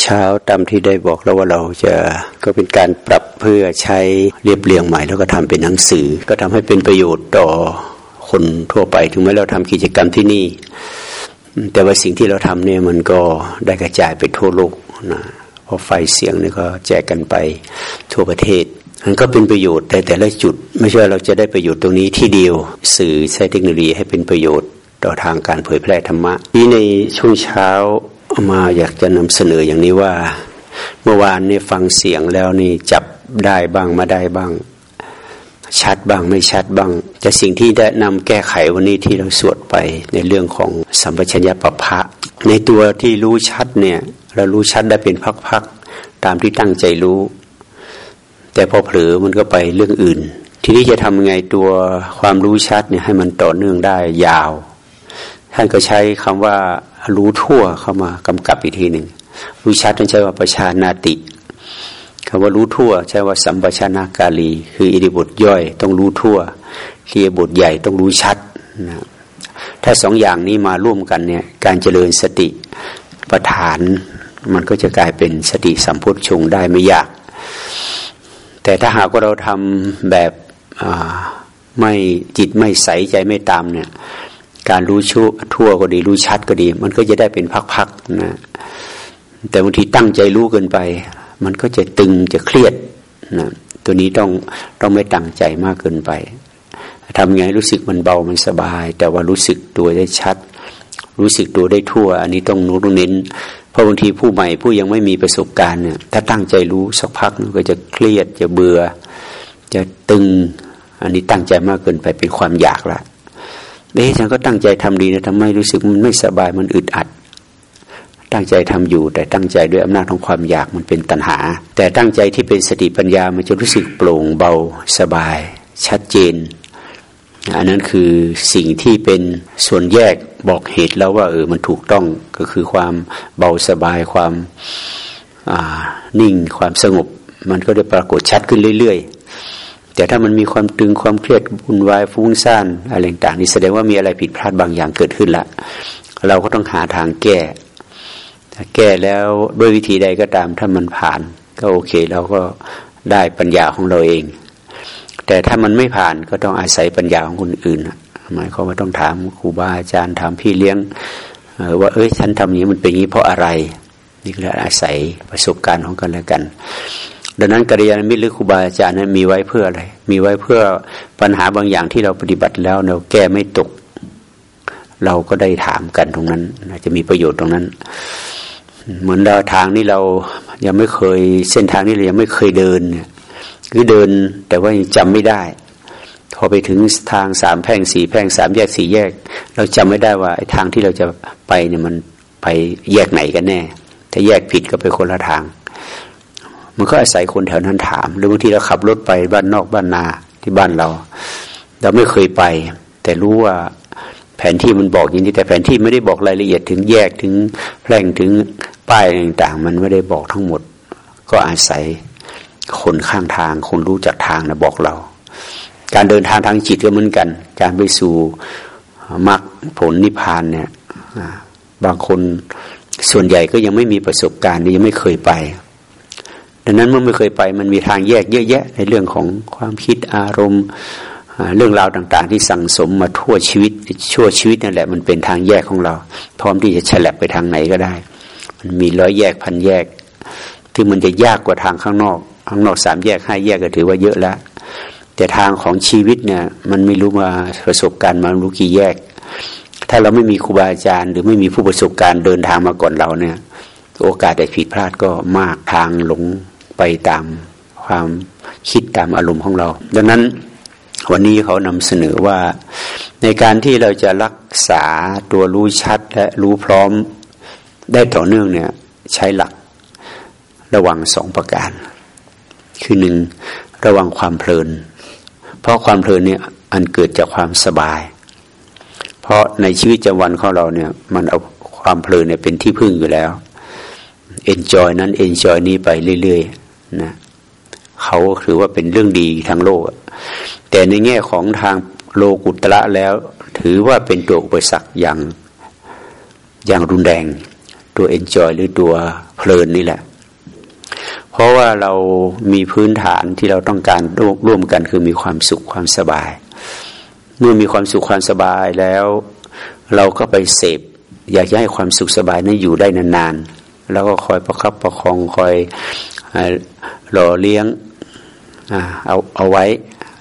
เช้าตามที่ได้บอกแล้วว่าเราจะก็เป็นการปรับเพื่อใช้เรียบเรียงใหม่ แล้วก็ทำเป็นหนังสือ ก็ทำให้เป็นประโยชน์ต่อคนทั่วไป ถึงแม้เราทำกิจกรรมที่นี่ แต่ว่าสิ่งที่เราทำเนี่ยมันก็ได้กระจายไปทั่วโลกนะเพราะไฟเสียงนี่ก็แจกกันไปทั่วประเทศมันก็เป็นประโยชน์แต่แต่ละจุด ไม่ใช่เราจะได้ประโยชน์ตรงนี้ที่เดียว สื่อใช้เทคโนโลยีให้เป็นประโยชน์ต่อทางการเผยแพร่ธรรมะนี่ในช่วงเช้า มาอยากจะนำเสนออย่างนี้ว่า เมื่อวานนี่ฟังเสียงแล้วนี่จับได้บ้างมาได้บ้าง ชัดบ้างไม่ชัดบ้าง แต่สิ่งที่ได้นำแก้ไขวันนี้ที่เราสวดไปในเรื่องของสัมปชัญญะปภะในตัวที่รู้ชัดเนี่ย เรารู้ชัดได้เป็นพักๆตามที่ตั้งใจรู้ แต่พอเผลอมันก็ไปเรื่องอื่น ทีนี้จะทำไงตัวความรู้ชัดเนี่ยให้มันต่อเนื่องได้ยาวท่านก็ใช้คำว่า รู้ทั่วเข้ามากำกับอีกทีหนึ่งรู้ชัดต้องใช้ว่าประชานาติคำว่ารู้ทั่ว ใช้ว่าสัมปชานากาลี คืออิริบทย่อย ต้องรู้ทั่วเรียบทใหญ่ต้องรู้ชัดนะถ้าสองอย่างนี้มาร่วมกันเนี่ยการเจริญสติประฐาน มันก็จะกลายเป็นสติสัมพุทธชงได้ไม่ยาก แต่ถ้าหากว่าเราทำแบบไม่จิตไม่ใสใจไม่ตามเนี่ย การรู้ชั่วทั่วก็ดี รู้ชัดก็ดี มันก็จะได้เป็นพักๆนะ แต่บางทีตั้งใจรู้เกินไป มันก็จะตึงจะเครียดนะตัวนี้ต้องต้องไม่ตั้งใจมากเกินไปทำไงรู้สึกมันเบามันสบาย แต่ว่ารู้สึกตัวได้ชัด รู้สึกตัวได้ทั่ว อันนี้ต้องนู้ต้องเน้นเพราะบางทีผู้ใหม่ผู้ยังไม่มีประสบการณ์เนี่ยถ้าตั้งใจรู้สักพักมันก็จะเครียดจะเบื่อ จะตึง อันนี้ตั้งใจมากเกินไปเป็นความอยากละ เอ๊ะฉันก็ตั้งใจทำดีนะทำไมรู้สึกมันไม่สบายมันอึดอัด ตั้งใจทำอยู่ แต่ตั้งใจด้วยอำนาจของความอยากมันเป็นตัณหา แต่ตั้งใจที่เป็นสติปัญญามันจะรู้สึกโปร่งเบาสบาย ชัดเจน อันนั้นคือสิ่งที่เป็นส่วนแยกบอกเหตุแล้วว่าเออมันถูกต้องก็คือความเบาสบายความนิ่งความสงบ มันก็ได้ปรากฏชัดขึ้นเรื่อย ๆ แต่ถ้ามันมีความตึงความเครียดวุ่นวายฟุ้งซ่านอะไรต่างนี่แสดงว่ามีอะไรผิดพลาดบางอย่างเกิดขึ้นละ เราก็ต้องหาทางแก้ถ้าแก้แล้วด้วยวิธีใดก็ตามถ้ามันผ่าน ก็โอเคเราก็ได้ปัญญาของเราเอง แต่ถ้ามันไม่ผ่านก็ต้องอาศัยปัญญาของคนอื่นหมายความว่าต้องถามครูบาอาจารย์ถามพี่เลี้ยงว่าเอ้ยฉันทำอย่างนี้มันเป็นอย่างนี้เพราะอะไร นี่ก็อาศัยประสบการณ์ของกันและกัน ดังนั้นกัลยาณมิตรหรือครูบาอาจารย์นั้นมีไว้เพื่ออะไร มีไว้เพื่อปัญหาบางอย่างที่เราปฏิบัติแล้วเราแก้ไม่ตก เราก็ได้ถามกันตรงนั้นจะมีประโยชน์ตรงนั้น เหมือนเราทางนี้เรายังไม่เคยเส้นทางนี้เรายังไม่เคยเดินเนี่ยคือเดินแต่ว่ายังจำไม่ได้ พอไปถึงทางสามแพร่งสี่แพร่งสามแยกสี่แยก เราจำไม่ได้ว่าไอ้ทางที่เราจะไปเนี่ยมันไปแยกไหนกันแน่ ถ้าแยกผิดก็ไปคนละทาง มันก็อาศัยคนแถวนั้นถาม หรือบางทีเราขับรถไปบ้านนอกบ้านนาที่บ้านเรา เราไม่เคยไป แต่รู้ว่าแผนที่มันบอกอย่างนี้ แต่แผนที่ไม่ได้บอกรายละเอียดถึงแยกถึงแพร่งถึงป้ายต่างๆ มันไม่ได้บอกทั้งหมด ก็อาศัยคนข้างทาง คนรู้จักทางนะบอกเรา การเดินทางทางจิตก็เหมือนกัน การไปสู่มรรคผลนิพพานเนี่ยบางคนส่วนใหญ่ก็ยังไม่มีประสบการณ์ยังไม่เคยไป ดังนั้นเมื่อไม่เคยไปมันมีทางแยกเยอะแยะ ในเรื่องของความคิดอารมณ์ เรื่องราวต่างๆ ที่สั่งสมมาทั่วชีวิตชั่วชีวิตนั่นแหละมันเป็นทางแยกของเรา พร้อมที่จะฉลับไปทางไหนก็ได้ มันมีร้อยแยกพันแยก ที่มันจะยากกว่าทางข้างนอกข้างนอกสามแยกห้าแยกก็ถือว่าเยอะแล้วแต่ทางของชีวิตเนี่ยมันไม่รู้มาประสบการณ์มารู้กี่แยก ถ้าเราไม่มีครูบาอาจารย์ หรือไม่มีผู้ประสบการณ์เดินทางมาก่อนเราเนี่ย โอกาสแต่ผิดพลาดก็มากทางหลง ไปตามความคิดตามอารมณ์ของเรา ดังนั้นวันนี้เขานำเสนอว่าในการที่เราจะรักษาตัวรู้ชัดและรู้พร้อมได้ต่อเนื่องเนี่ยใช้หลักระวังสองประการ คือหนึ่งระวังความเพลิน เพราะความเพลินเนี่ยอันเกิดจากความสบาย เพราะในชีวิตประจำวันของเราเนี่ยมันเอาความเพลินเนี่ยเป็นที่พึ่งอยู่แล้ว enjoy นั้น enjoy นี้ไปเรื่อยๆ นะเขาถือว่าเป็นเรื่องดีทางโลก แต่ในแง่ของทางโลกุตระแล้ว ถือว่าเป็นตัวอุปสรรคอย่างอย่างรุนแรง ตัวเอนจอยหรือตัวเพลินนี่แหละ เพราะว่าเรามีพื้นฐานที่เราต้องการร่วมกันคือมีความสุขความสบาย เมื่อมีความสุขความสบายแล้ว เราก็ไปเสพอยากจะให้ความสุขสบายนั้นอยู่ได้นานๆแล้วก็คอยประคับประคองคอย หล่อเลี้ยงเอาเอาไว้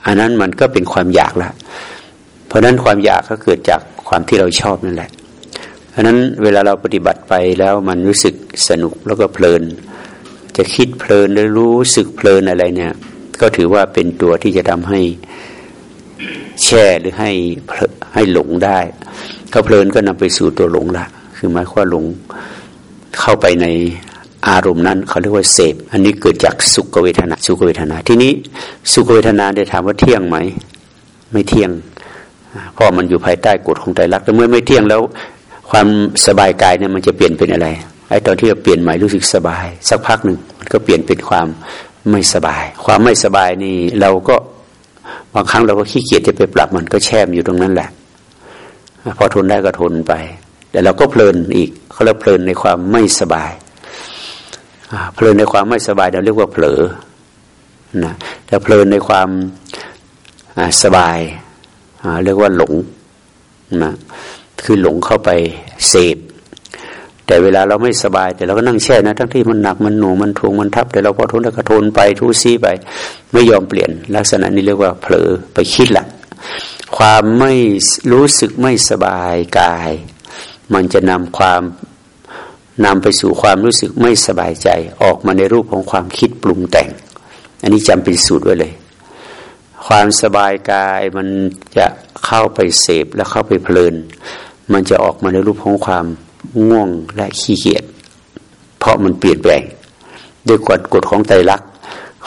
อันนั้นมันก็เป็นความอยากละเพราะนั้นความอยากก็เกิดจากความที่เราชอบนั่นแหละ เพราะนั้นเวลาเราปฏิบัติไปแล้วมันรู้สึกสนุกแล้วก็เพลิน จะคิดเพลินหรือรู้สึกเพลินอะไรเนี่ย ก็ถือว่าเป็นตัวที่จะทำให้แช่หรือให้ให้หลงได้ก็เพลินก็นำไปสู่ตัวหลงละคือหมายความหลงเข้าไปใน อารมณ์นั้นเขาเรียกว่าเสพ อันนี้เกิดจากสุขเวทนาสุขเวทนาทีนี้สุขเวทนาได้ถามว่าเที่ยงไหม ไม่เที่ยงเพราะมันอยู่ภายใต้กฎของใจรักแต่เมื่อไม่เที่ยงแล้ว ความสบายกายเนี่ยมันจะเปลี่ยนเป็นอะไรไอ้ตอนที่เราเปลี่ยนใหม่รู้สึกสบาย สักพักหนึ่งมันก็เปลี่ยนเป็นความไม่สบาย ความไม่สบายนี่เราก็บางครั้งเราก็ขี้เกียจจะไปปรับมันก็แช่มอยู่ตรงนั้นแหละ พอทนได้ก็ทนไป แต่เราก็เพลินอีกเขาเรียกเพลินในความไม่สบาย เพลินในความไม่สบายเราเรียกว่าเผลอนะแต่เพลินในความสบายเรียกว่าหลงนะคือหลงเข้าไปเสพแต่เวลาเราไม่สบาย แต่เราก็นั่งแช่นะ ทั้งที่มันหนักมันหนูมันทวงมันทับแต่เราพอทนแล้วก็ทนไปทุซีไป ไม่ยอมเปลี่ยน ลักษณะนี้เรียกว่าเผลอไปคิดหละความไม่รู้สึกไม่สบายกาย มันจะนำความ นำไปสู่ความรู้สึกไม่สบายใจออกมาในรูปของความคิดปรุงแต่ง อันนี้จำเป็นสูตรไว้เลย ความสบายกายมันจะเข้าไปเสพและเข้าไปเพลิน มันจะออกมาในรูปของความง่วงและขี้เกียจเพราะมันเปลี่ยนแปลงด้วยกฎกฎของไตรลักษณ์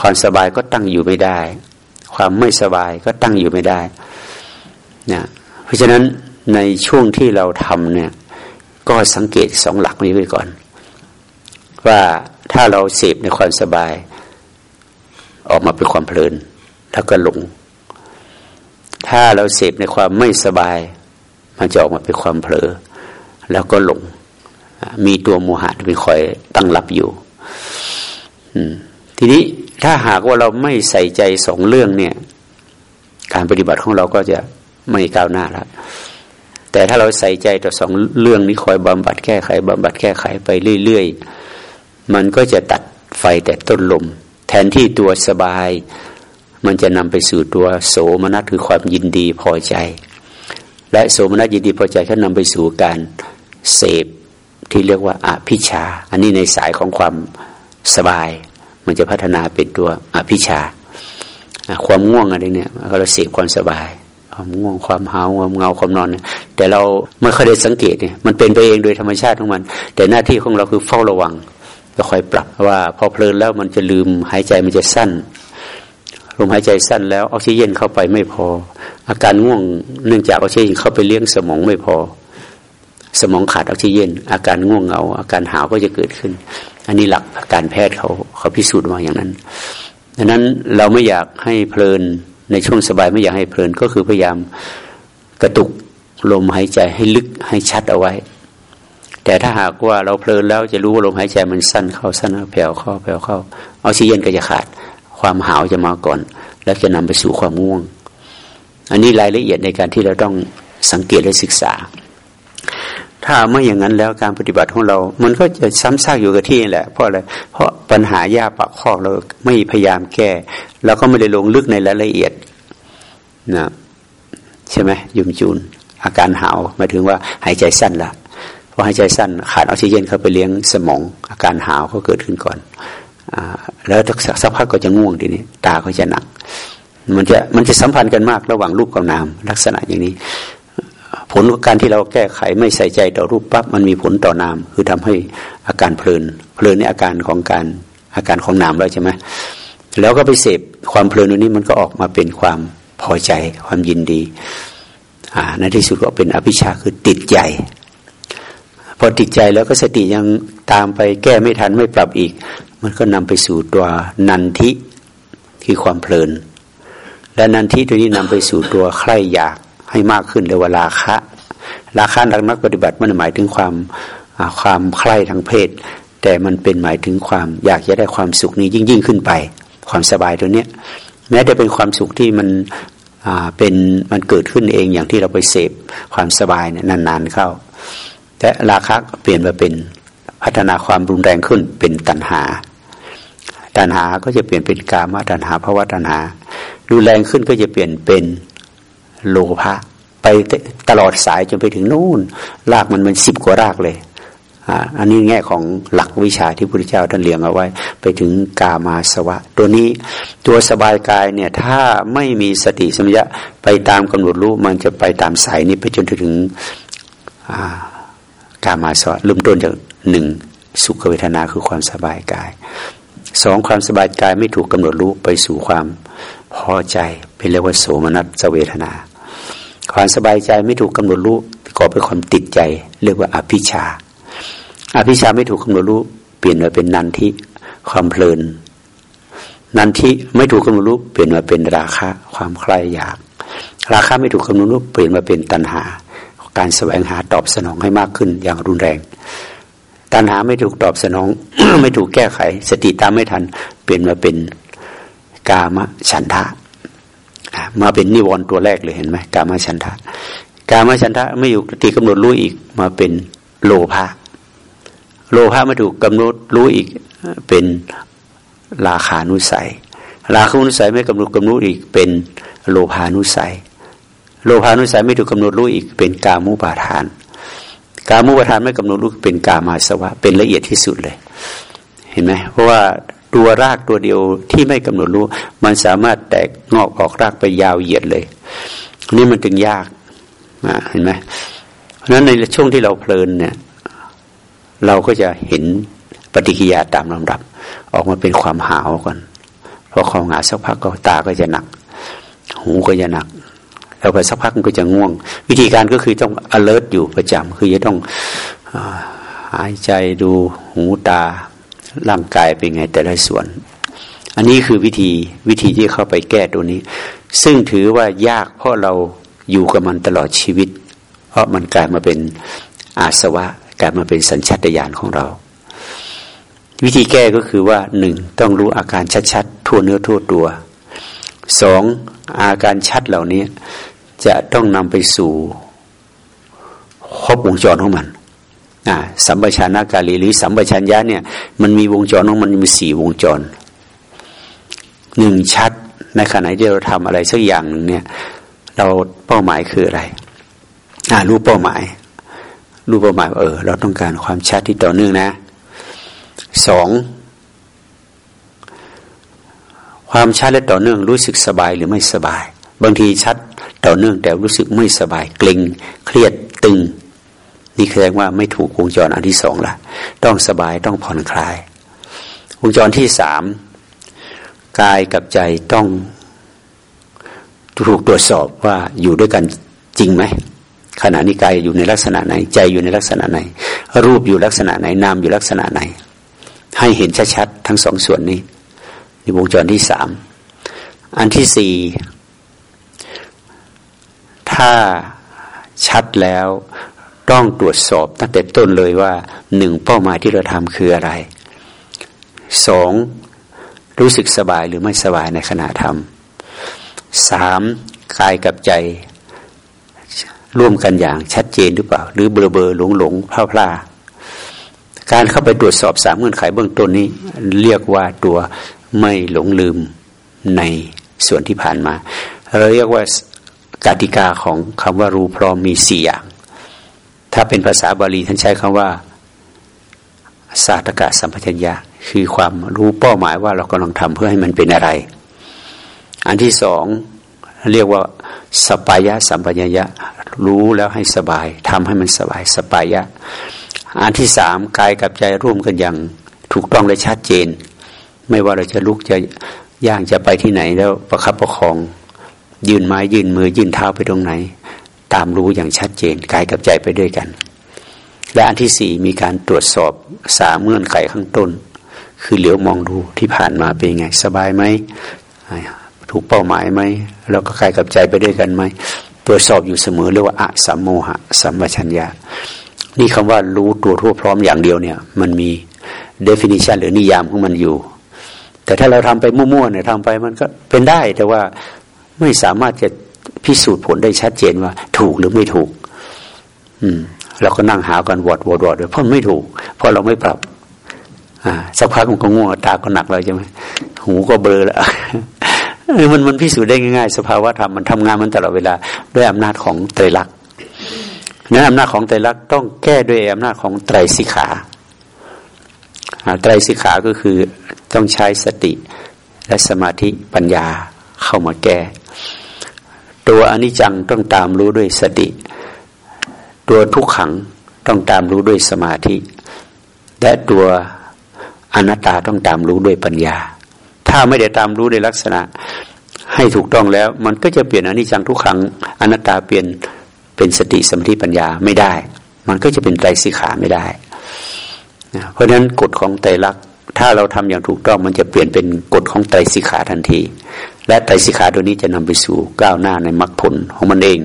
ความสบายก็ตั้งอยู่ไม่ได้ ความไม่สบายก็ตั้งอยู่ไม่ได้นะเพราะฉะนั้นในช่วงที่เราทำเนี่ย ก็สังเกตสองหลักนี้ไว้ก่อน ว่าถ้าเราเสพในความสบาย ออกมาเป็นความเพลิน แล้วก็หลง ถ้าเราเสพในความไม่สบาย มันจะออกมาเป็นความเผลอ แล้วก็หลง มีตัวโมหะเป็นคอยตั้งรับอยู่ทีนี้ถ้าหากว่าเราไม่ใส่ใจสองเรื่องเนี่ย การปฏิบัติของเราก็จะไม่ก้าวหน้าแล้ว แต่ถ้าเราใส่ใจต่อสองเรื่องนี้คอยบำบัดแก้ไขบำบัดแก้ไขไปเรื่อยๆ มันก็จะตัดไฟแต่ต้นลม แทนที่ตัวสบาย มันจะนำไปสู่ตัวโสมนัสคือความยินดีพอใจ และโสมนัสยินดีพอใจก็นำไปสู่การเสพที่เรียกว่าอภิชา อันนี้ในสายของความสบาย มันจะพัฒนาเป็นตัวอภิชา ความง่วงอะไรเนี่ยเราเสพความสบาย ความง่วงความหาวความเงาความนอนเนี่ยแต่เราไม่เคยได้สังเกตเนี่ยมันเป็นไปเองโดยธรรมชาติของมัน แต่หน้าที่ของเราคือเฝ้าระวังก็คอยปรับว่าพอเพลินแล้วมันจะลืมหายใจมันจะสั้นลมหายใจสั้นแล้วออกซิเจนเข้าไปไม่พอ อาการง่วงเนื่องจากออกซิเจนเข้าไปเลี้ยงสมองไม่พอ สมองขาดออกซิเจนอาการง่วงเหงา อาการหาวก็จะเกิดขึ้น อันนี้หลักการแพทย์เขาเขาพิสูจน์มาอย่างนั้นดังนั้นเราไม่อยากให้เพลิน ในช่วงสบายไม่อยากให้เพลินก็คือพยายามกระตุกลมหายใจให้ลึกให้ชัดเอาไว้ แต่ถ้าหากว่าเราเพลินแล้วจะรู้ว่าลมหายใจมันสั้นเข้าสั้นแผ่วเข้าแผ่วเข้าออกซิเจนก็จะขาด ความหาวจะมาก่อน แล้วจะนำไปสู่ความง่วง อันนี้รายละเอียดในการที่เราต้องสังเกตและศึกษา ถ้าไม่อย่างนั้นแล้วการปฏิบัติของเรา มันก็จะซ้ำซากอยู่กับที่แหละ เพราะอะไร เพราะปัญหายาปากข้อเราไม่พยายามแก้ แล้วก็ไม่ได้ลงลึกในรายละเอียดนะใช่ไหมยุมจูน อาการหาวหมายถึงว่าหายใจสั้นละพอหายใจสั้นขาดออกซิเจนเข้าไปเลี้ยงสมอง อาการหาวก็เกิดขึ้นก่อนอแล้วสักพักก็จะง่วงทีนี้ ตาก็จะหนัก มันจะมันจะสัมพันธ์กันมากระหว่างรูปกับนามลักษณะอย่างนี้ ผลของการที่เราแก้ไขไม่ใส่ใจต่อรูปปั๊บมันมีผลต่อนาม คือทำให้อาการเพลิน เพลินในอาการของการอาการของนามแล้วใช่ไหมแล้วก็ไปเสพความเพลินนี้มันก็ออกมาเป็นความพอใจความยินดีอ่าในที่สุดก็เป็นอภิชาคือติดใจ พอติดใจแล้วก็สติยังตามไปแก้ไม่ทันไม่ปรับอีก มันก็นำไปสู่ตัวนันทิคือความเพลิน และนันทิตัวนี้นำไปสู่ตัวใคร่อยาก ให้มากขึ้นเรียกว่าราคะ ราคะนักนักปฏิบัติมันหมายถึงความความใคร่ทางเพศ แต่มันเป็นหมายถึงความอยากจะได้ความสุขนี้ยิ่งยิ่งขึ้นไป ความสบายตัวเนี้ยแม้จะเป็นความสุขที่มันเป็นมันเกิดขึ้นเองอย่างที่เราไปเสพความสบายเนี่ยนานๆเข้า แต่ราคะเปลี่ยนมาเป็นพัฒนาความรุนแรงขึ้นเป็นตัณหา ตัณหาก็จะเปลี่ยนเป็นกามตัณหาภาวะตัณหารุนแรงขึ้นก็จะเปลี่ยนเป็น โลภะไปตลอดสายจนไปถึงนู่น รากมันมันสิบกว่ารากเลยอันนี้แง่ของหลักวิชาที่พระพุทธเจ้าท่านเรียงเอาไว้ ไปถึงกามาสวะ ตัวนี้ตัวสบายกายเนี่ยถ้าไม่มีสติสัมยะไปตามกำหนดรู้มันจะไปตามสายนี้ไปจนถึงกามาสวะเริ่มต้นจากหนึ่งสุขเวทนาคือความสบายกายสองความสบายกายไม่ถูกกำหนดรู้ไปสู่ความพอใจเป็นเรียกว่าโสมนัสเวทนา ความสบายใจไม่ถูกกำหนดรู้ก่อเป็นความติดใจ เรียกว่าอภิชา อภิชาไม่ถูกกำหนดรู้ เปลี่ยนมาเป็นนันทิความเพลิน นันทิไม่ถูกกำหนดรู้เปลี่ยนมาเป็นราคะความใคร่อยาก ราคะไม่ถูกกำหนดรู้เปลี่ยนมาเป็นตัณหา การแสวงหาตอบสนองให้มากขึ้นอย่างรุนแรง ตัณหาไม่ถูกตอบสนอง ไม่ถูกแก้ไข สติตามไม่ทัน เปลี่ยนมาเป็นกามฉันทะ มาเป็นนิวรณ์ตัวแรกเลยเห็นไหมกามฉันทะกามฉันทะไม่อยู่ตีกำหนดรู้อีก มาเป็นโลภะโลภะมาถูกกำหนดรู้อีกเป็นราคานุสัย ราคานุสัยไม่กำหนดกำหนดอีกเป็นโลภานุสัย โลภานุสัยไม่ถูกกำหนดรู้อีก เป็นกามุปาทาน กามุปาทานไม่กำหนดรู้เป็นกามาสวะ เป็นละเอียดที่สุดเลย เห็นไหมเพราะว่า ตัวรากตัวเดียวที่ไม่กำหนดรู้ มันสามารถแตกงอกออกรากไปยาวเหยียดเลย นี่มันถึงยากเห็นไหมเพราะฉะนั้นในช่วงที่เราเพลินเนี่ย เราก็จะเห็นปฏิกิยาตามลำดับ ออกมาเป็นความหาวก่อนพอความหาสักพักก็ตาก็จะหนัก หูก็จะหนักแล้วไปสักพักมันก็จะง่วง วิธีการก็คือต้อง alert อยู่ประจำคือจะต้องหายใจดูหูตา ร่างกายเป็นไงแต่ละส่วน อันนี้คือวิธีวิธีที่เข้าไปแก้ตัวนี้ ซึ่งถือว่ายากเพราะเราอยู่กับมันตลอดชีวิต เพราะมันกลายมาเป็นอาสวะกลายมาเป็นสัญชาตญาณของเรา วิธีแก้ก็คือว่าหนึ่งต้องรู้อาการชัดๆทั่วเนื้อทั่วตัวสองอาการชัดเหล่านี้จะต้องนำไปสู่ครบวงจรของมัน อ่าสัมปชัญญะกาลีหรือสัมปชัญญะเนี่ยมันมีวงจรของมันมีสี่วงจรหนึ่งชัดในขณะที่เราทำอะไรสักอย่างหนึ่งเนี่ย เราเป้าหมายคืออะไร อ่ารู้เป้าหมาย รู้เป้าหมายเออ เราต้องการความชัดที่ต่อเนื่องนะสองความชัดและต่อเนื่องรู้สึกสบายหรือไม่สบาย บางทีชัดต่อเนื่องแต่รู้สึกไม่สบาย เกร็งเครียดตึง นี่แสดงว่าไม่ถูกวงจรอันที่สองละต้องสบายต้องผ่อนคลาย วงจรที่สามกายกับใจต้องถูกตรวจสอบว่าอยู่ด้วยกันจริงไหมขณะนี้กายอยู่ในลักษณะไหน ใจอยู่ในลักษณะไหน รูปอยู่ลักษณะไหนนามอยู่ลักษณะไหน ให้เห็นชัดๆทั้งสองส่วนนี้ในวงจรที่สามอันที่สี่ถ้าชัดแล้ว ต้องตรวจสอบตั้งแต่ต้นเลยว่าหนึ่งเป้าหมายที่เราทำคืออะไรสองรู้สึกสบายหรือไม่สบายในขณะทำสามกายกับใจร่วมกันอย่างชัดเจนหรือเปล่า หรือเบลอเบลหลงหลงพลาพลาการเข้าไปตรวจสอบสามเงื่อนไขเบื้องต้นนี้ เรียกว่าตัวไม่หลงลืมในส่วนที่ผ่านมา เราเรียกว่ากติกาของคำว่ารู้พร้อมมีสี่อย่าง ถ้าเป็นภาษาบาลีท่านใช้คำว่าสาตกะสัมปชัญญะ คือความรู้เป้าหมายว่าเรากำลังทำเพื่อให้มันเป็นอะไร อันที่สองเรียกว่าสปายะสัมปชัญญะรู้แล้วให้สบายทำให้มันสบายสปายะ อันที่สามกายกับใจร่วมกันอย่างถูกต้องและชัดเจน ไม่ว่าเราจะลุกจะย่างจะไปที่ไหนแล้วประคับประคอง ยืนไม้ยืนมือยืนเท้าไปตรงไหน ตามรู้อย่างชัดเจนกายกับใจไปด้วยกัน และอันที่สี่มีการตรวจสอบสามเงื่อนไขข้างต้น คือเหลียวมองดูที่ผ่านมาเป็นไง สบายไหมถูกเป้าหมายไหมแล้วก็กายกับใจไปด้วยกันไหมตรวจสอบอยู่เสมอเรียกว่าอะสัมโมหะสัมปชัญญะนี่คำว่ารู้ตัวทั่วพร้อมอย่างเดียวเนี่ย มันมี definition หรือนิยามของมันอยู่ แต่ถ้าเราทำไปมั่วๆเนี่ยทำไปมันก็เป็นได้ แต่ว่าไม่สามารถจะ พิสูจน์ผลได้ชัดเจนว่า ถูกหรือไม่ถูก อืมเราก็นั่งหากันวอดวอดวอดเพราะไม่ถูก เพราะเราไม่ปรับ อ่าสักพักมันก็ง่วงตาก็หนักเลยใช่ไหมหูก็เบลอแล้วมันมันพิสูจน์ได้ง่ายๆ สภาวะธรรมมันทำงานมันตลอดเวลา ด้วยอำนาจของไตรลักษณ์นั้นอำนาจของไตรลักษณ์ต้องแก้ด้วยอำนาจของไตรสิกขาไตรสิกขาก็คือต้องใช้สติและสมาธิปัญญาเข้ามาแก้ ตัวอนิจจังต้องตามรู้ด้วยสติ ตัวทุกขังต้องตามรู้ด้วยสมาธิ และตัวอนัตตาต้องตามรู้ด้วยปัญญา ถ้าไม่ได้ตามรู้ในลักษณะให้ถูกต้องแล้ว มันก็จะเปลี่ยนอนิจจังทุกขังอนัตตาเปลี่ยนเป็นสติสมาธิปัญญาไม่ได้ มันก็จะเป็นไตรสิกขาไม่ได้เพราะฉะนั้นกฎของไตรลักษณ์ถ้าเราทำอย่างถูกต้องมันจะเปลี่ยนเป็นกฎของไตรสิกขาทันที และไตรสิกขาตัวนี้จะนำไปสู่ก้าวหน้าในมรรคผลของมันเอง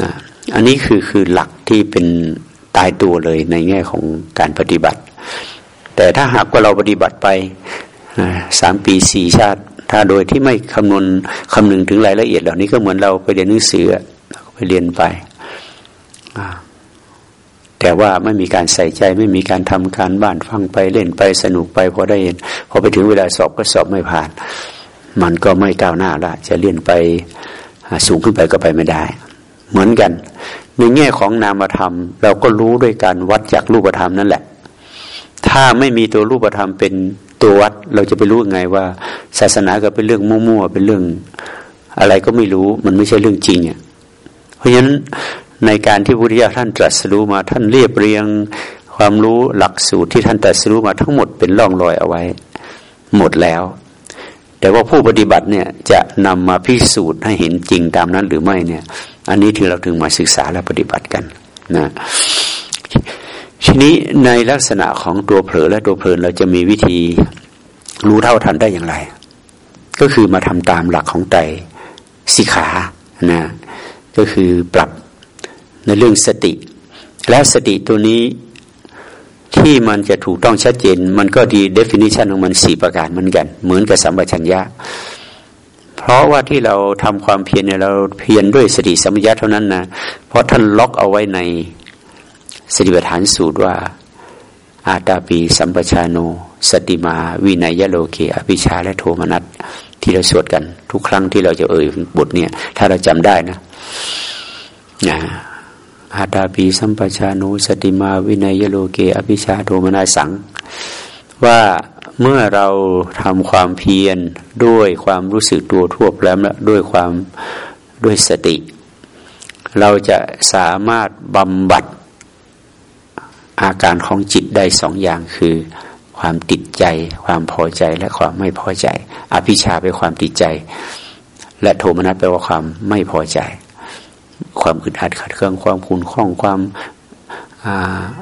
นะอันนี้คือคือหลักที่เป็นตายตัวเลยในแง่ของการปฏิบัติ แต่ถ้าหากว่าเราปฏิบัติไปสามปีสี่ชาติ ถ้าโดยที่ไม่คำนวณคำนึงถึงรายละเอียดเหล่านี้ก็เหมือนเราไปเรียนหนังสือไปเรียนไปแต่ว่าไม่มีการใส่ใจไม่มีการทำการบ้านฟังไปเล่นไปสนุกไปพอได้เห็นพอไปถึงเวลาสอบก็สอบไม่ผ่าน มันก็ไม่ก้าวหน้าละจะเลี่ยนไปสูงขึ้นไปก็ไปไม่ได้ เหมือนกัน ในแง่ของนามธรรม เราก็รู้ด้วยการวัดจากรูปธรรมนั่นแหละ ถ้าไม่มีตัวรูปธรรมเป็นตัววัดเราจะไปรู้ยังไงว่า ศาสนาก็เป็นเรื่องมั่วๆเป็นเรื่องอะไรก็ไม่รู้มันไม่ใช่เรื่องจริงอะเพราะฉะนั้นในการที่พุทธิยถาท่านตรัสรู้มาท่านเรียบเรียงความรู้หลักสูตรที่ท่านตรัสรู้มาทั้งหมดเป็นร่องรอยเอาไว้ หมดแล้ว แต่ว่าผู้ปฏิบัติเนี่ยจะนำมาพิสูจน์ให้เห็นจริงตามนั้นหรือไม่เนี่ย อันนี้ที่เราถึงมาศึกษาและปฏิบัติกันนะทีนี้ในลักษณะของตัวเผลอและตัวเพลินเราจะมีวิธีรู้เท่าทันได้อย่างไร ก็คือมาทำตามหลักของใจสิขานะก็คือปรับในเรื่องสติ และสติตัวนี้ ที่มันจะถูกต้องชัดเจน มันก็ดี definition ของมันสี่ประการเหมือนกัน เหมือนกับสัมปชัญญะ เพราะว่าที่เราทำความเพียรเนี่ยเราเพียรด้วยสติสัมปชัญญะเท่านั้นนะเพราะท่านล็อกเอาไว้ในสติปัฏฐานสูตรว่า อาตาปีสัมปชาโนสติมา วินัยโลเกอภิชาและโทมนัสที่เราสวดกัน ทุกครั้งที่เราจะเอ่ยบทเนี่ย ถ้าเราจำได้นะนะ อาตาปีสัมปชานุสติมาวินัยโลเกอภิชาโทมนาสัง ว่าเมื่อเราทำความเพียรด้วยความรู้สึกตัวทั่วพร้มและด้วยความด้วยสติ เราจะสามารถบำบัดอาการของจิตได้สองอย่างคือ ความติดใจ ความพอใจและความไม่พอใจ อภิชาเป็นความติดใจ และโทมนัสแปลว่าความไม่พอใจ ความอึดอัดขัดเคืองความคุนข้องความ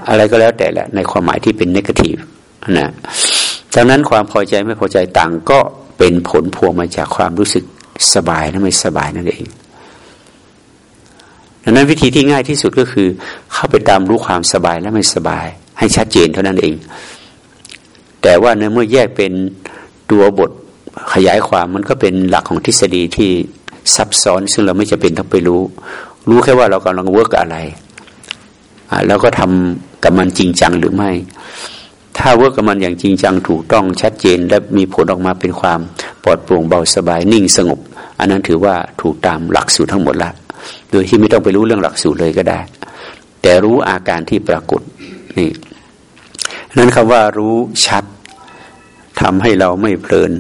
อะไรก็แล้วแต่แหละในความหมายที่เป็นนกาทีฟนะดังนั้นความพอใจไม่พอใจต่างก็เป็นผลพวงมาจากความรู้สึกสบายและไม่สบายนั่นเอง ดังนั้นวิธีที่ง่ายที่สุดก็คือ เข้าไปตามรู้ความสบายและไม่สบาย ให้ชัดเจนเท่านั้นเอง แต่ว่าในเมื่อแยกเป็นตัวบทขยายความมันก็เป็นหลักของทฤษฎีที่ซับซ้อนซึ่งเราไม่จะเป็นต้องไปรู้ รู้แค่ว่าเรากำลัง work อะไรแล้วก็ทำกับมันจริงจังหรือไม่ ถ้า work กับมันอย่างจริงจังถูกต้องชัดเจน และมีผลออกมาเป็นความปลอดโปร่งเบาสบายนิ่งสงบ อันนั้นถือว่าถูกตามหลักสูตรทั้งหมดละ โดยที่ไม่ต้องไปรู้เรื่องหลักสูตรเลยก็ได้ แต่รู้อาการที่ปรากฏนี่นั้นคำว่ารู้ชัดทำให้เราไม่เพลิน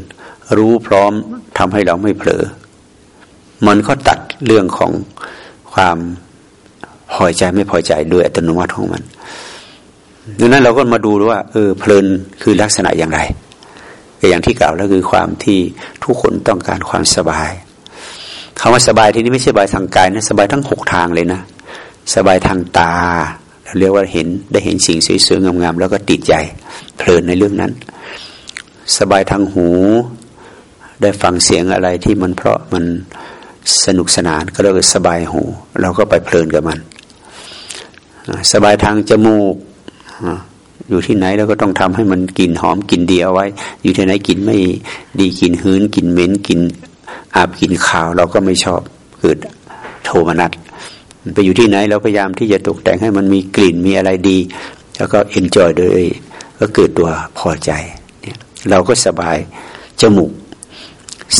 รู้พร้อมทำให้เราไม่เผลอมันก็ตัดเรื่องของ ความพอใจไม่พอใจโดยอัตโนมัติของมันดังนั้นเราก็มาดูว่าเออเพลินคือลักษณะอย่างไรอย่างที่กล่าวแล้วคือความที่ทุกคนต้องการความสบายคำว่าสบายที่นี้ไม่ใช่สบายทางกายนะสบายทั้งหกทางเลยนะ สบายทางตาเราเรียกว่าเห็นได้เห็นสิ่งสวยๆงามๆแล้วก็ติดใจเพลินในเรื่องนั้น สบายทางหู ได้ฟังเสียงอะไรที่มันเพราะมัน สนุกสนานก็เรียกสบายหู เราก็ไปเพลินกับมัน สบายทางจมูก อยู่ที่ไหนเราก็ต้องทำให้มันกลิ่นหอมกลิ่นดีเอาไว้ อยู่ที่ไหนกลิ่นไม่ดีกลิ่นหืนกลิ่นเหม็นกลิ่นอาบกลิ่นขาว เราก็ไม่ชอบเกิดโทมนัสไปอยู่ที่ไหนเราพยายามที่จะตกแต่งให้มันมีกลิ่นมีอะไรดี แล้วก็เอนจอยโดยก็เกิดตัวพอใจเนี่ยเราก็สบายจมูก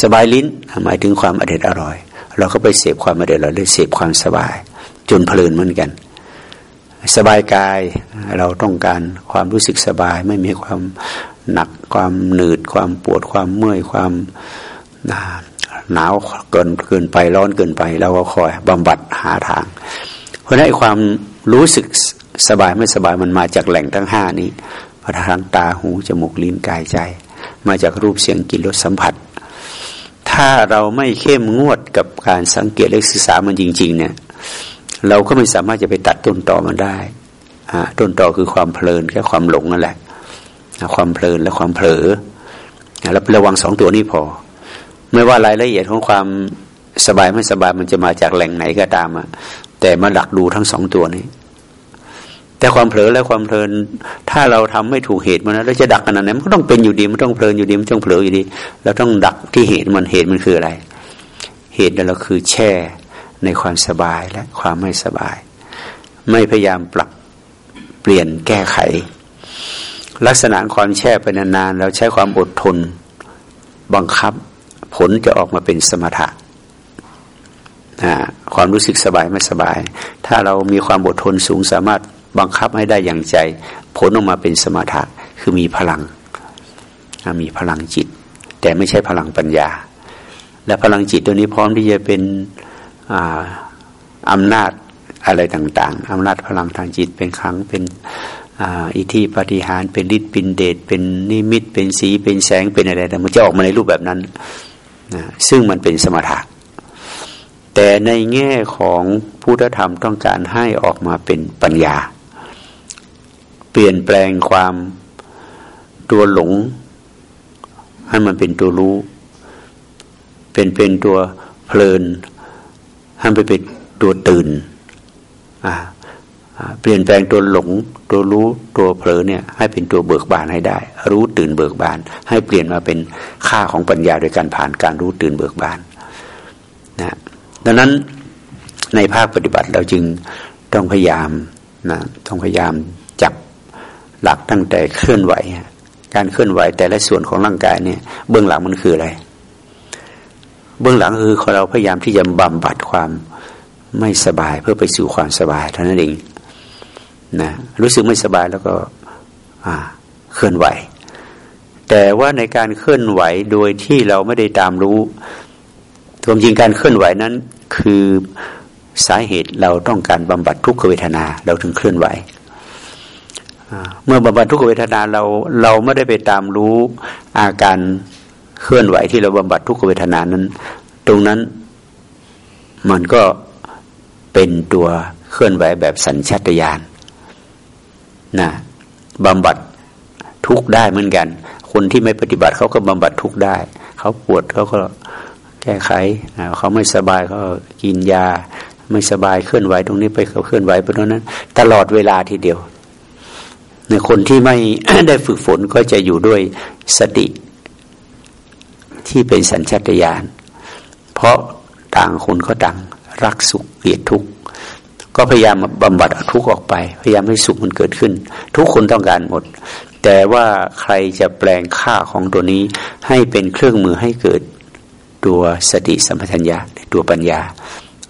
สบายลิ้นหมายถึงความอเด็ดอร่อย เราก็ไปเสพความอเด็ดเราเลยเสพความสบาย จนเพลินเหมือนกัน สบายกายเราต้องการความรู้สึกสบาย ไม่มีความหนักความหนืด ความปวดความเมื่อยความหนาวเกินเกินไปร้อนเกินไปเราก็คอยบำบัดหาทาง เพราะนั้นความรู้สึกสบายไม่สบายมันมาจากแหล่งทั้งห้านี้ทางตาหูจมูกลิ้นกายใจ มาจากรูปเสียงกลิ่นรสสัมผัส ถ้าเราไม่เข้มงวดกับการสังเกตและศึกษามันจริง ๆ เนี่ย เราก็ไม่สามารถจะไปตัดต้นตอมันได้ต้นตอคือความเพลินแค่ความหลงนั่นแหละความเพลินและความเผลอแล้วระวังสองตัวนี้พอ ไม่ว่ารายละเอียดของความสบายไม่สบายมันจะมาจากแหล่งไหนก็ตามอะแต่มาหลักดูทั้งสองตัวนี้ แต่ความเผลอและความเพลิน ถ้าเราทำไม่ถูกเหตุมันแล้วจะดักขนาดไหนมันก็ต้องเป็นอยู่ดีมันต้องเพลินอยู่ดีมันต้องเผลออยู่ดีเราต้องดักที่เหตุมันเหตุมันคืออะไร เหตุนั่นเราคือแช่ในความสบายและความไม่สบาย ไม่พยายามปรับเปลี่ยนแก้ไข ลักษณะความแช่ไปนานๆเราใช้ความอดทน บังคับผลจะออกมาเป็นสมถะความรู้สึกสบายไม่สบาย ถ้าเรามีความอดทนสูงสามารถ บังคับให้ได้อย่างใจ ผลออกมาเป็นสมถะคือมีพลัง มีพลังจิต แต่ไม่ใช่พลังปัญญา และพลังจิตตัวนี้พร้อมที่จะเป็นอำนาจอะไรต่าง ๆอำนาจพลังทางจิตเป็นครั้งเป็นอิทธิปฏิหารเป็นฤทธิ์เป็นเดชเป็นนิมิต เป็นสีเป็นแสงเป็นอะไรแต่มันจะออกมาในรูปแบบนั้นนะซึ่งมันเป็นสมถะแต่ในแง่ของพุทธธรรมต้องการให้ออกมาเป็นปัญญา ปลี่ยนแปลงความตัวหลง ให้มันเป็นตัวรู้ เป็นเป็นตัวเพลินให้ไปเป็นตัวตื่นเปลี่ยนแปลงตัวหลง ตัวรู้ตัวเผลอเนี่ย ให้เป็นตัวเบิกบานให้ได้ รู้ตื่นเบิกบาน ให้เปลี่ยนมาเป็นค่าของปัญญาโดยการผ่านการรู้ตื่นเบิกบานนะดังนั้นในภาคปฏิบัติเราจึงต้องพยายามนะต้องพยายาม หลักตั้งแต่เคลื่อนไหว การเคลื่อนไหวแต่ละส่วนของร่างกายเนี่ย เบื้องหลังมันคืออะไร เบื้องหลังคือเราพยายามที่จะบำบัดความไม่สบายเพื่อไปสู่ความสบายเท่านั้นเองนะรู้สึกไม่สบายแล้วก็เคลื่อนไหว แต่ว่าในการเคลื่อนไหวโดยที่เราไม่ได้ตามรู้ความจริงการเคลื่อนไหวนั้น คือสาเหตุเราต้องการบำบัดทุกขเวทนาเราถึงเคลื่อนไหว เมื่อบำบัดทุกขเวทนาเราเราไม่ได้ไปตามรู้อาการเคลื่อนไหวที่เราบำบัดทุกขเวทนานั้น ตรงนั้นมันก็เป็นตัวเคลื่อนไหวแบบสัญชาตญาณนะบำบัดทุกได้เหมือนกัน คนที่ไม่ปฏิบัติเขาก็บำบัดทุกได้ เขาปวดเขาก็แก้ไขเขาไม่สบายเขากินยา ไม่สบายเคลื่อนไหวตรงนี้ไปเขาเคลื่อนไหวไปตรงนั้น ตลอดเวลาทีเดียว คนที่ไม่ได้ฝึกฝนก็จะอยู่ด้วยสติ ที่เป็นสัญชาตญาณเพราะต่างคนก็ต่างรักสุขเกลียดทุกข์ก็พยายามบำบัดทุกข์ออกไป พยายามให้สุขมันเกิดขึ้น ทุกคนต้องการหมด แต่ว่าใครจะแปลงค่าของตัวนี้ให้เป็นเครื่องมือให้เกิดตัวสติสัมปชัญญะตัวปัญญา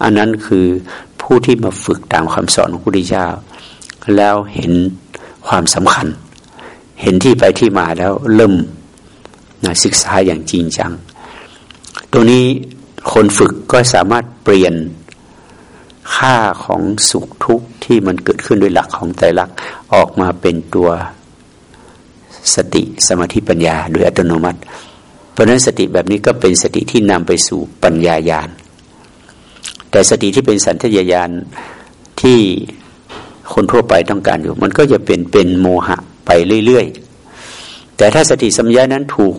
อันนั้นคือผู้ที่มาฝึกตามคำสอนของพระพุทธเจ้าแล้วเห็น ความสำคัญ เห็นที่ไปที่มาแล้วเริ่มนะศึกษาอย่างจริงจัง ตรงนี้คนฝึกก็สามารถเปลี่ยนค่าของสุขทุกข์ที่มันเกิดขึ้นด้วยหลักของใจรักออกมาเป็นตัวสติสมาธิปัญญาโดยอัตโนมัติ เพราะนั้นสติแบบนี้ก็เป็นสติที่นำไปสู่ปัญญาญาณแต่สติที่เป็นสันทยญาณที่ คนทั่วไปต้องการอยู่ มันก็จะเป็นเป็นโมหะไปเรื่อยๆ แต่ถ้าสติสัมยานั้นถูก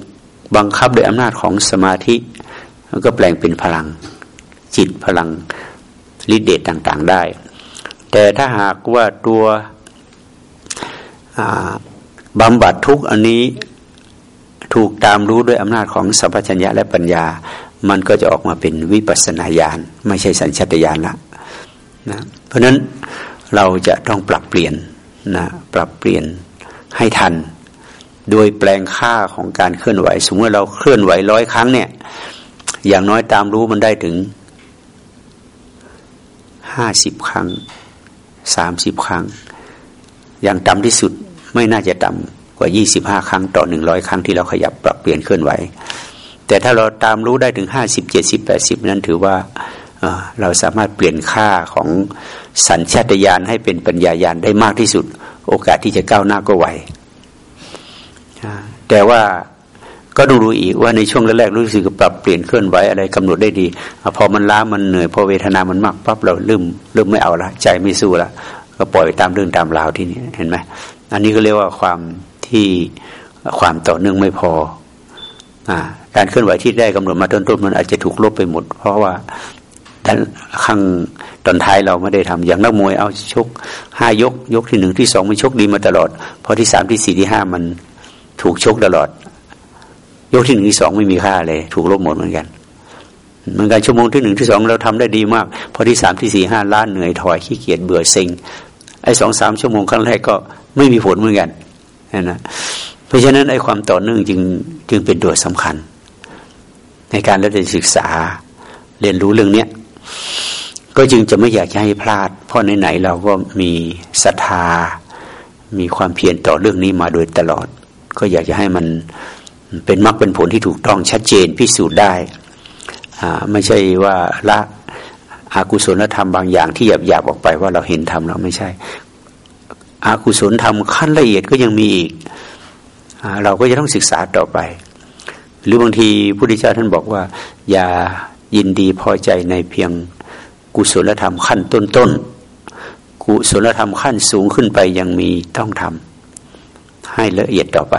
บังคับโดยอำนาจของสมาธิ มันก็แปลงเป็นพลังจิตพลังฤทธิเดชต่างๆได้ แต่ถ้าหากว่าตัวบำบัดทุกอันนี้ถูกตามรู้ด้วยอำนาจของสัพพัญญะและปัญญา มันก็จะออกมาเป็นวิปัสนาญาณไม่ใช่สัญชตาตญาณละนะเพราะนั้น เราจะต้องปรับเปลี่ยนนะปรับเปลี่ยนให้ทัน โดยแปลงค่าของการเคลื่อนไหว สมมติเราเคลื่อนไหวร้อยครั้งเนี่ย อย่างน้อยตามรู้มันได้ถึงห้าสิบครั้งสามสิบครั้ง อย่างต่ำที่สุดไม่น่าจะต่ำกว่ายี่สิบห้าครั้งต่อหนึ่งร้อยครั้งที่เราขยับปรับเปลี่ยนเคลื่อนไหว แต่ถ้าเราตามรู้ได้ถึงห้าสิบเจ็ดสิบแปดสิบนั้นถือว่า เราสามารถเปลี่ยนค่าของสัญชาตญาณให้เป็นปัญญายาณได้มากที่สุด โอกาสที่จะก้าวหน้าก็ไวแต่ว่าก็ดูรู้อีกว่าในช่วงแรกๆรู้สึกปรับเปลี่ยนเคลื่อนไหวอะไรกำหนดได้ดีพอมันล้ามันเหนื่อยพอเวทนามันมากปั๊บเราเริ่มเริ่มไม่เอาละใจไม่สู้ละก็ปล่อยไปตามเรื่องตามราวที่นี่เห็นไหมอันนี้ก็เรียกว่าความที่ความต่อเนื่องไม่พออการเคลื่อนไหวที่ได้กำหนดมาต้นๆมันอาจจะถูกลบไปหมด เพราะว่า ด้านข้างตอนท้ายเราไม่ได้ทำอย่างนักมวยเอาชกห้ายก ยกที่หนึ่งที่สองมันชกดีมาตลอด พอที่สามที่สี่ที่ห้ามันถูกชกตลอด ยกที่หนึ่งที่สองไม่มีค่าเลย ถูกลบหมดเหมือนกันเหมือนกันชั่วโมงที่หนึ่งที่สองเราทำได้ดีมาก พอที่สามที่สี่ห้าล้านเหนื่อยถอยขี้เกียจเบื่อเซ็งไอ้สองสามชั่วโมงครั้งแรกก็ไม่มีผลเหมือนกันนะเพราะฉะนั้นไอ้ความต่อเนื่องจึงจึงเป็นตัวสำคัญ ในการเรียนศึกษาเรียนรู้เรื่องเนี้ย ก็จึงจะไม่อยากจะให้พลาด เพราะไหนๆเราก็มีศรัทธา มีความเพียรต่อเรื่องนี้มาโดยตลอด ก็อยากจะให้มันเป็นมรรคเป็นผลที่ถูกต้องชัดเจนพิสูจน์ได้ไม่ใช่ว่าละอากุศลธรรมบางอย่างที่หยาบหยาบออกไปว่าเราเห็นธรรมเราไม่ใช่ อากุศลธรรมขั้นละเอียดก็ยังมีอีกเราก็จะต้องศึกษาต่อไป หรือบางทีพระพุทธเจ้าท่านบอกว่า อย่า ยินดีพอใจในเพียงกุศลธรรมขั้นต้นๆกุศลธรรมขั้นสูงขึ้นไปยังมีต้องทำให้ละเอียดต่อไป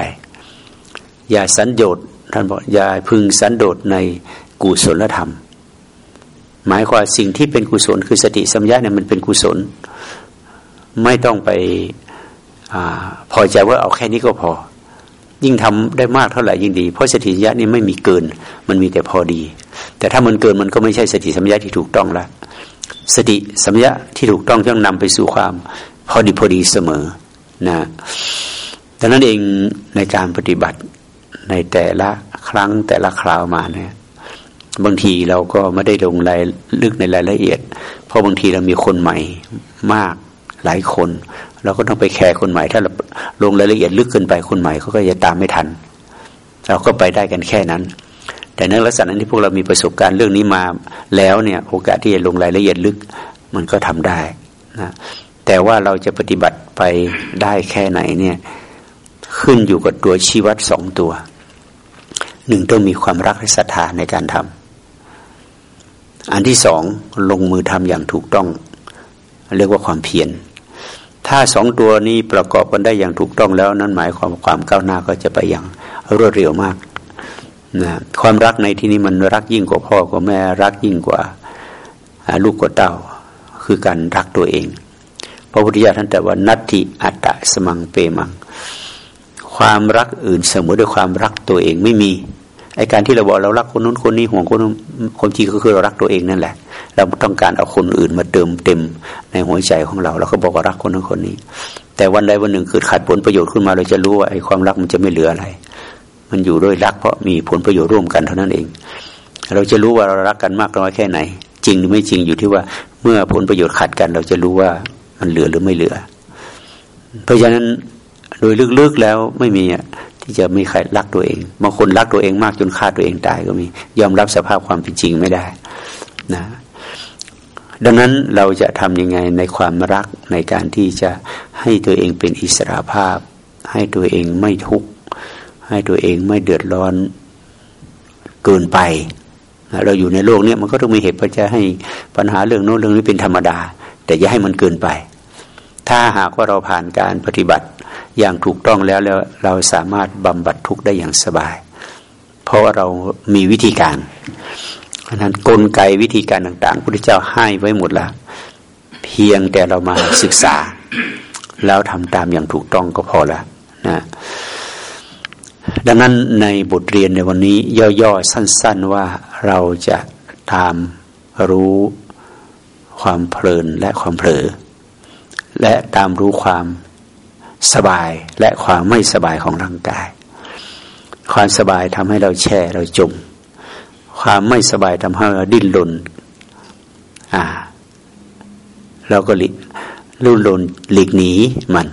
อย่าสันโดษท่านบอกอย่าพึงสันโดษในกุศลธรรม หมายความสิ่งที่เป็นกุศลคือสติสัมยาเนี่ยมันเป็นกุศล ไม่ต้องไปอพอใจว่าเอาแค่นี้ก็พอ ยิ่งทำได้มากเท่าไหร่ยิ่งดี เพราะสติสัมยานี่ไม่มีเกิน มันมีแต่พอดี แต่ถ้ามันเกินมันก็ไม่ใช่สติสัมยาที่ถูกต้องละสติสัมยาที่ถูกต้องต้องนำไปสู่ความพอดีพอดีเสมอนะดังนั้นเองในการปฏิบัติในแต่ละครั้งแต่ละคราวมาเนี่ยบางทีเราก็ไม่ได้ลงรายลึกในรายละเอียด เพราะบางทีเรามีคนใหม่มากหลายคน เราก็ต้องไปแคร์คนใหม่ ถ้าเราลงรายละเอียดลึกเกินไปคนใหม่เขาก็จะตามไม่ทัน เราก็ไปได้กันแค่นั้น แต่ในลักษณะที่พวกเรามีประสบการณ์เรื่องนี้มาแล้วเนี่ยโอกาสที่จะลงรายละเอียดลึกมันก็ทำได้นะแต่ว่าเราจะปฏิบัติไปได้แค่ไหนเนี่ยขึ้นอยู่กับตัวชีวัดสองตัวหนึ่งต้องมีความรักและศรัทธาในการทำอันที่สองลงมือทำอย่างถูกต้อง เรียกว่าความเพียร ถ้าสองตัวนี้ประกอบกันได้อย่างถูกต้องแล้วนั้นหมายความความก้าวหน้าก็จะไปอย่างรวดเร็วมากนะความรักในที่นี้มันรักยิ่งกว่าพ่อกว่าแม่รักยิ่งกว่าลูกกว่าเต้า คือการรักตัวเอง พระพุทธเจ้าท่านแต่ว่านัตติอัตตะสมังเปมัง ความรักอื่นเสมอด้วยความรักตัวเองไม่มี ไอการที่เราบอกเรารักคนนู้นคนนี้ห่วงคนนู้นคนจริงก็คือเรารักตัวเองนั่นแหละ เราต้องการเอาคนอื่นมาเติมเต็มในหัวใจของเราเราก็บอกว่ารักคนนู้นคนนี้ แต่วันใดวันหนึ่งเกิดขาดผลประโยชน์ขึ้นมา เราจะรู้ว่าไอความรักมันจะไม่เหลืออะไร มันอยู่ด้วยรักเพราะมีผลประโยชน์ร่วมกันเท่านั้นเอง เราจะรู้ว่าเรารักกันมากน้อยแค่ไหน จริงหรือไม่จริงอยู่ที่ว่าเมื่อผลประโยชน์ขัดกัน เราจะรู้ว่ามันเหลือหรือไม่เหลือ เพราะฉะนั้นโดยลึกๆแล้วไม่มี ที่จะไม่ใครรักตัวเองบางคนรักตัวเองมากจนฆ่าตัวเองตายก็มี ยอมรับสภาพความเป็นจริงไม่ได้นะดังนั้นเราจะทำยังไงในความรักในการที่จะให้ตัวเองเป็นอิสระภาพ ให้ตัวเองไม่ทุกข์ให้ตัวเองไม่เดือดร้อนเกินไป เราอยู่ในโลกนี้มันก็ต้องมีเหตุปัจจัยให้ปัญหาเรื่องโน้นเรื่องนี้เป็นธรรมดา แต่อย่าให้มันเกินไป ถ้าหากว่าเราผ่านการปฏิบัติ อย่างถูกต้องแล้วแล้วเราสามารถบำบัดทุกข์ได้อย่างสบาย เพราะว่าเรามีวิธีการเพราะนั้นกลไกวิธีการต่างๆพระพุทธเจ้าให้ไว้หมดแล้วเเพียงแต่เรามาศึกษา แล้วทำตามอย่างถูกต้องก็พอแล้วนะดังนั้นในบทเรียนในวันนี้ย่อๆสั้น ๆว่าเราจะตามรู้ความเพลินและความเผลอและตามรู้ความ สบายและความไม่สบายของร่างกาย ความสบายทำให้เราแช่เราจม ความไม่สบายทำให้เราดิ้นรนอ่าเราก็ลิรุ่นรนหลีกหนีมัน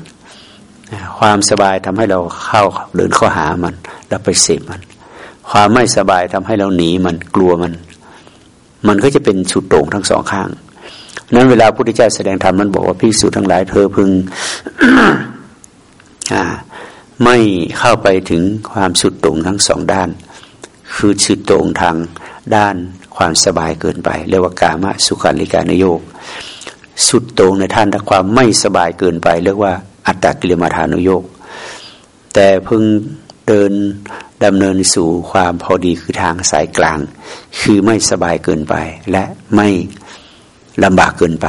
ความสบายทำให้เราเข้าเดินเข้าหามันเราไปเสพมัน ความไม่สบายทำให้เราหนีมันกลัวมัน มันก็จะเป็นชุดโต่งทั้งสองข้างนั้นเวลาพระพุทธเจ้าแสดงธรรมมันบอกว่าพิสูจทั้งหลายเธอพึง ไม่เข้าไปถึงความสุดโต่งทั้งสองด้าน คือสุดโต่งทางด้านความสบายเกินไปเรียกว่ากามะสุขันลิกานโยก สุดโต่งในท่านถ้าความไม่สบายเกินไป เรียกว่าอัตตกิลมาทานุโยก แต่พึงเดินดำเนินสู่ความพอดีคือทางสายกลาง คือไม่สบายเกินไป และไม่ลำบากเกินไป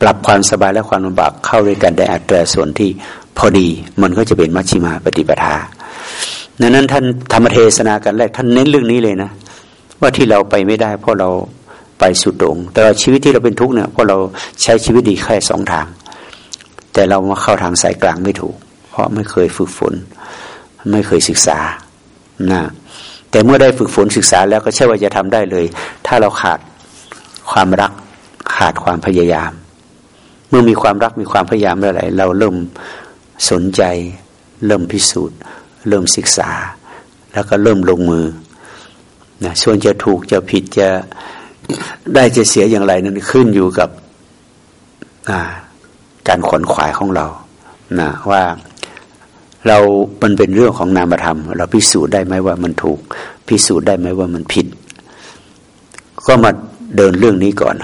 ปรับความสบายและความลำบากเข้าด้วยกันได้อัตราส่วนที่ พอดีมันก็จะเป็นมัชชิมาปฏิปทาดังนั้นท่านธรรมเทศนากันแรกท่านเน้นเรื่องนี้เลยนะ ว่าที่เราไปไม่ได้ เพราะเราไปสุดโต่งแต่ชีวิตที่เราเป็นทุกข์เนี่ยเพราะเราใช้ชีวิตดีแค่สองทาง แต่เรามาเข้าทางสายกลางไม่ถูก เพราะไม่เคยฝึกฝน ไม่เคยศึกษานะแต่เมื่อได้ฝึกฝนศึกษาแล้วก็ใช่ว่าจะทำได้เลย ถ้าเราขาดความรักขาดความพยายาม เมื่อมีความรักมีความพยายามเมื่อไหร่เราเริ่ม สนใจ เริ่มพิสูจน์ เริ่มศึกษา แล้วก็เริ่มลงมือนะส่วนจะถูกจะผิดจะได้จะเสียอย่างไรนั้นขึ้นอยู่กับการขวนขวายของเรานะว่าเรา มันเป็นเรื่องของนามธรรม เราพิสูจน์ได้ไหมว่ามันถูก พิสูจน์ได้ไหมว่ามันผิด ก็มาเดินเรื่องนี้ก่อน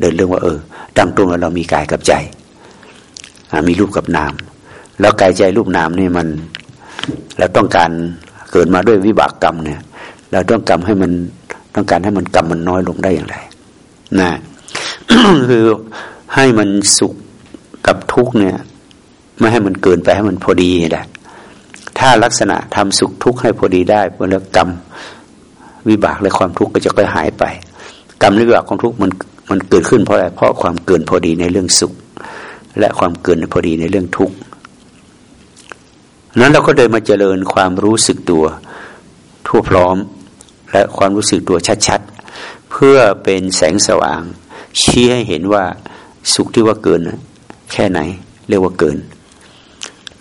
เดินเรื่องว่าเออ ตั้งตรงแล้วเรามีกายกับใจ มีรูปกับนาม แล้วกายใจรูปนามนี่มันเราต้องการเกิดมาด้วยวิบากกรรมเนี่ย เราต้องกรรมให้มันต้องการให้มันกรรมมันน้อยลงได้อย่างไรนะคือให้มันสุขกับทุกเนี่ย ไม่ให้มันเกินไปให้มันพอดีแหละถ้าลักษณะทำสุขทุกข์ให้พอดีได้เมื่อกรรมวิบากและความทุกข์ก็จะค่อยหายไป กรรมวิบากของทุกข์มันมันเกิดขึ้นเพราะอะไรเพราะความเกินพอดีในเรื่องสุข และความเกินพอดีในเรื่องทุกข์ นั้นเราก็เดินมาเจริญความรู้สึกตัวทั่วพร้อม และความรู้สึกตัวชัดๆ เพื่อเป็นแสงสว่าง ชี้ให้เห็นว่าสุขที่ว่าเกิน แค่ไหน เรียกว่าเกิน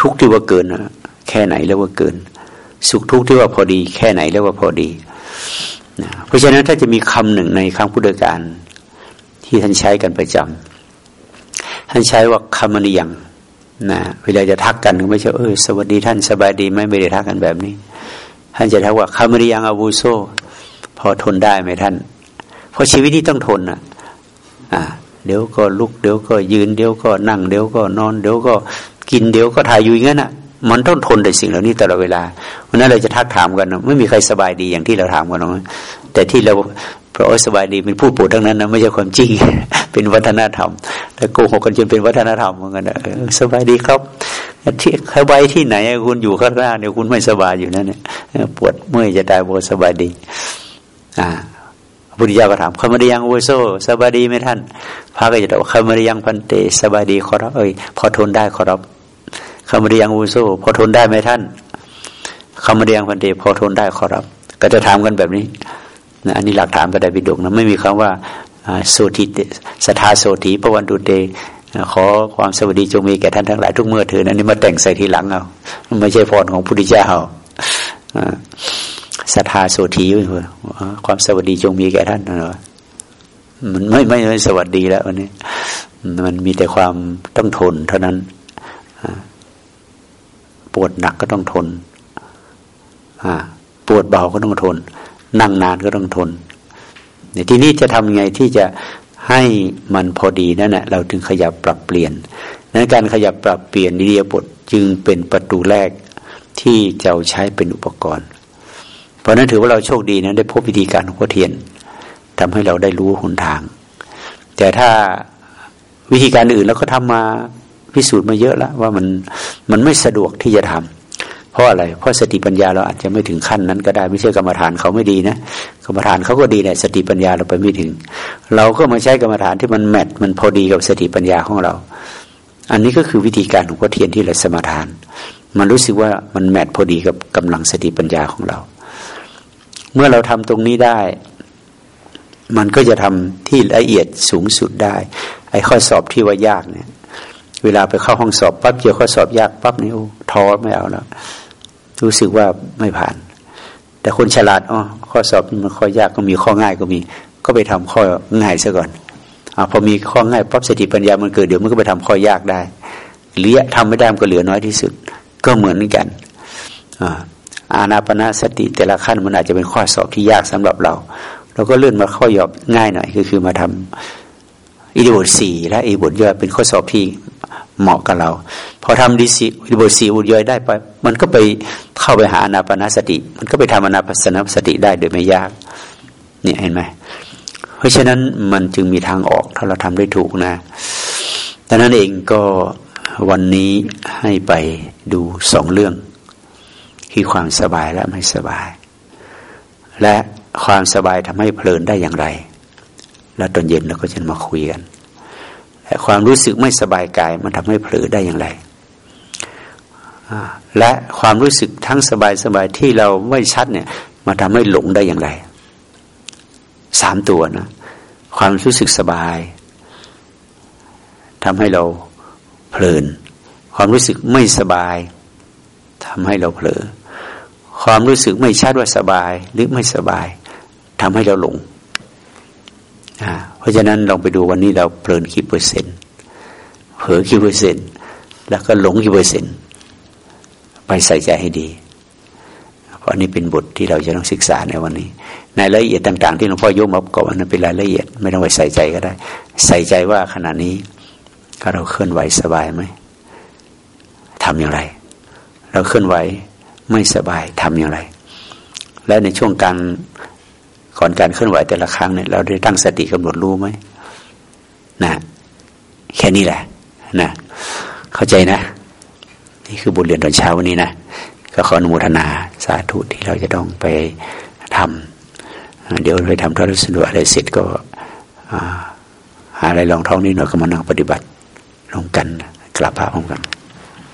ทุกที่ว่าเกินแค่ไหนเรียกว่าเกิน สุขทุกที่ว่าพอดี แค่ไหนเรียกว่าพอดีเพราะฉะนั้นถ้าจะมีคำหนึ่งในคำพุทธการที่ท่านใช้กันประจำท่านใช้ว่าคำนิยัง นะเวลาจะทักกันไม่ใช่เออสวัสดีท่านสบายดีไหมไม่ได้ทักกันแบบนี้ ท่านจะทักว่าคำนิยังอาวุโสพอทนได้ไหมท่าน เพราะชีวิตนี้ต้องทนอะอ่าเดี๋ยวก็ลุกเดี๋ยวก็ยืนเดี๋ยวก็นั่งเดี๋ยวก็นอน เดี๋ยวก็กินเดี๋ยวก็ถ่ายอยู่อย่างนั้นอะ มันต้องทนในสิ่งเหล่านี้ตลอดเวลาเพราะนั้นเราจะทักถามกันไม่มีใครสบายดีอย่างที่เราถามกันหรอกแต่ที่เรา เพราะสบายดีเป็นผู้ปวดทั้งนั้นนะไม่ใช่ความจริง เป็นวัฒนธรรมแต่โกหกกันจนเป็นวัฒนธรรมเหมือนกันนะสบายดีครับที่สบายที่ไหนคุณอยู่ข้างหน้าเนี่ยคุณไม่สบายอยู่นั่นเนี่ยปวดเมื่อยจะตายบอกสบายดี อ่าพุทธิยาก็ถามคำมาริยังโวโซสบายดีไหมท่านพระก็จะตอบคำมาริยังพันเตสบายดีขอรับเอ้ยพอทนได้ขอรับคำมาริยังโวโซพอทนได้ไหมท่านคำมาริยังพันเตพอทนได้ขอรับ ก็จะถามกันแบบนี้ นะอันนี้หลักฐานประไดบิดกนะไม่มีคำว่าโสติสทาโสติปวันตุเตขอความสวัสดีจงมีแก่ท่านทั้งหลายทุกเมื่อเถิดอันนี้มาแต่งใส่ทีหลังเอาไม่ใช่พรของพุทธเจ้าสทาโสทีความสวัสดีจงมีแก่ท่านนะมันไม่ไม่ไม่สวัสดีแล้ววันนี้ มันมีแต่ความต้องทน เท่านั้นปวดหนักก็ต้องทนปวดเบาก็ต้องทน นั่งนานก็ต้องทนในที่นี้จะทำไงที่จะให้มันพอดีนั่นแหละเราถึงขยับปรับเปลี่ยนนั้นการขยับปรับเปลี่ยนนิเดียบทจึงเป็นประตูแรกที่จะใช้เป็นอุปกรณ์ เพราะนั้นถือว่าเราโชคดีนะได้พบวิธีการของพระเทียนทำให้เราได้รู้หนทาง แต่ถ้าวิธีการอื่นเราก็ทำมาพิสูจน์มาเยอะแล้วว่ามันมันไม่สะดวกที่จะทำ ราะอะไร เพราะสติปัญญาเราอาจจะไม่ถึงขั้นนั้นก็ได้ไม่ใช่กรรมฐานเขาไม่ดีนะกรรมฐานเขาก็ดีแต่สติปัญญาเราไปไม่ถึง เราก็มาใช้กรรมฐานที่มันแมทมันพอดีกับสติปัญญาของเรา อันนี้ก็คือวิธีการของพ่อเทียนที่เราสมาทาน มันรู้สึกว่ามันแมทพอดีกับกำลังสติปัญญาของเรา เมื่อเราทำตรงนี้ได้ มันก็จะทำที่ละเอียดสูงสุดได้ ไอ้ข้อสอบที่ว่ายากเนี่ยเวลาไปเข้าห้องสอบปั๊บเจอข้อสอบยากปั๊บนี่โอ้ท้อไม่เอาแล้ว รู้สึกว่าไม่ผ่าน แต่คนฉลาดอ๋อข้อสอบมันข้อยากก็มีข้อง่ายก็มี ก็ไปทำข้อง่ายซะก่อนอพอมีข้อง่ายปั๊บสติปัญญามันเกิดเดี๋ยวมันก็ไปทำข้อยากได้เหรือทำไม่ได้มันก็เหลือน้อยที่สุด ก็เหมือนกันอาณาปณะสติแต่ละขั้นมันอาจจะเป็นข้อสอบที่ยากสำหรับเราเราก็เลื่อนมาข้อหยอบง่ายหน่อย ก็คือมาทำอิริบทสี่และอิริบทย่อยเป็นข้อสอบที่ เหมาะกับเรา พอทำดีสีบทสีอุดย่อยได้ไปมันก็ไปเข้าไปหาอนาปนาสติ มันก็ไปทำอนาปนสติได้โดยไม่ยาก เนี่ยเห็นไหมเพราะฉะนั้นมันจึงมีทางออกถ้าเราทำได้ถูกนะดังนั้นเองก็วันนี้ให้ไปดูสองเรื่อง คือความสบายและไม่สบาย และความสบายทำให้เพลินได้อย่างไร แล้วตอนเย็นเราก็จะมาคุยกัน ความรู้สึกไม่สบายกาย มันทำให้เผลอได้อย่างไร และความรู้สึกทั้งสบายสบายที่เราไม่ชัดเนี่ยมาทำให้หลงได้อย่างไร สามตัวนะ ความรู้สึกสบายทำให้เราเพลิน ความรู้สึกไม่สบายทำให้เราเผลอ ความรู้สึกไม่ชัดว่าสบายหรือไม่สบายทำให้เราหลง เพราะฉะนั้นลองไปดูวันนี้เราเพลินกี่เปอร์เซ็นต์เผลอกี่เปอร์เซ็นต์แล้วก็หลงกี่เปอร์เซ็นต์ไปใส่ใจให้ดี เพราะนี่เป็นบทที่เราจะต้องศึกษาในวันนี้ ในรายละเอียดต่าง ๆ ที่หลวงพ่อยกมาประกอบอันนั้นเป็นรายละเอียด ไม่ต้องไปใส่ใจก็ได้ ใส่ใจว่าขณะนี้เราเคลื่อนไหวสบายไหมทำอย่างไร เราเคลื่อนไหวไม่สบายทำอย่างไร และในช่วงการ ก่อนการเคลื่อนไหวแต่ละครั้งเนี่ยเราได้ตั้งสติกำหนดรู้ไหมนะแค่นี้แหละนะเข้าใจนะ นี่คือบทเรียนตอนเช้าวันนี้นะก็ขออนุโมทนาสาธุที่เราจะต้องไปทำเดี๋ยวไปทำธุระสะดวกอะไรเสร็จก็หาอะไรลองท้องนิดหน่อยก็มานั่งปฏิบัติลงกันกลับพระพร้อมกัน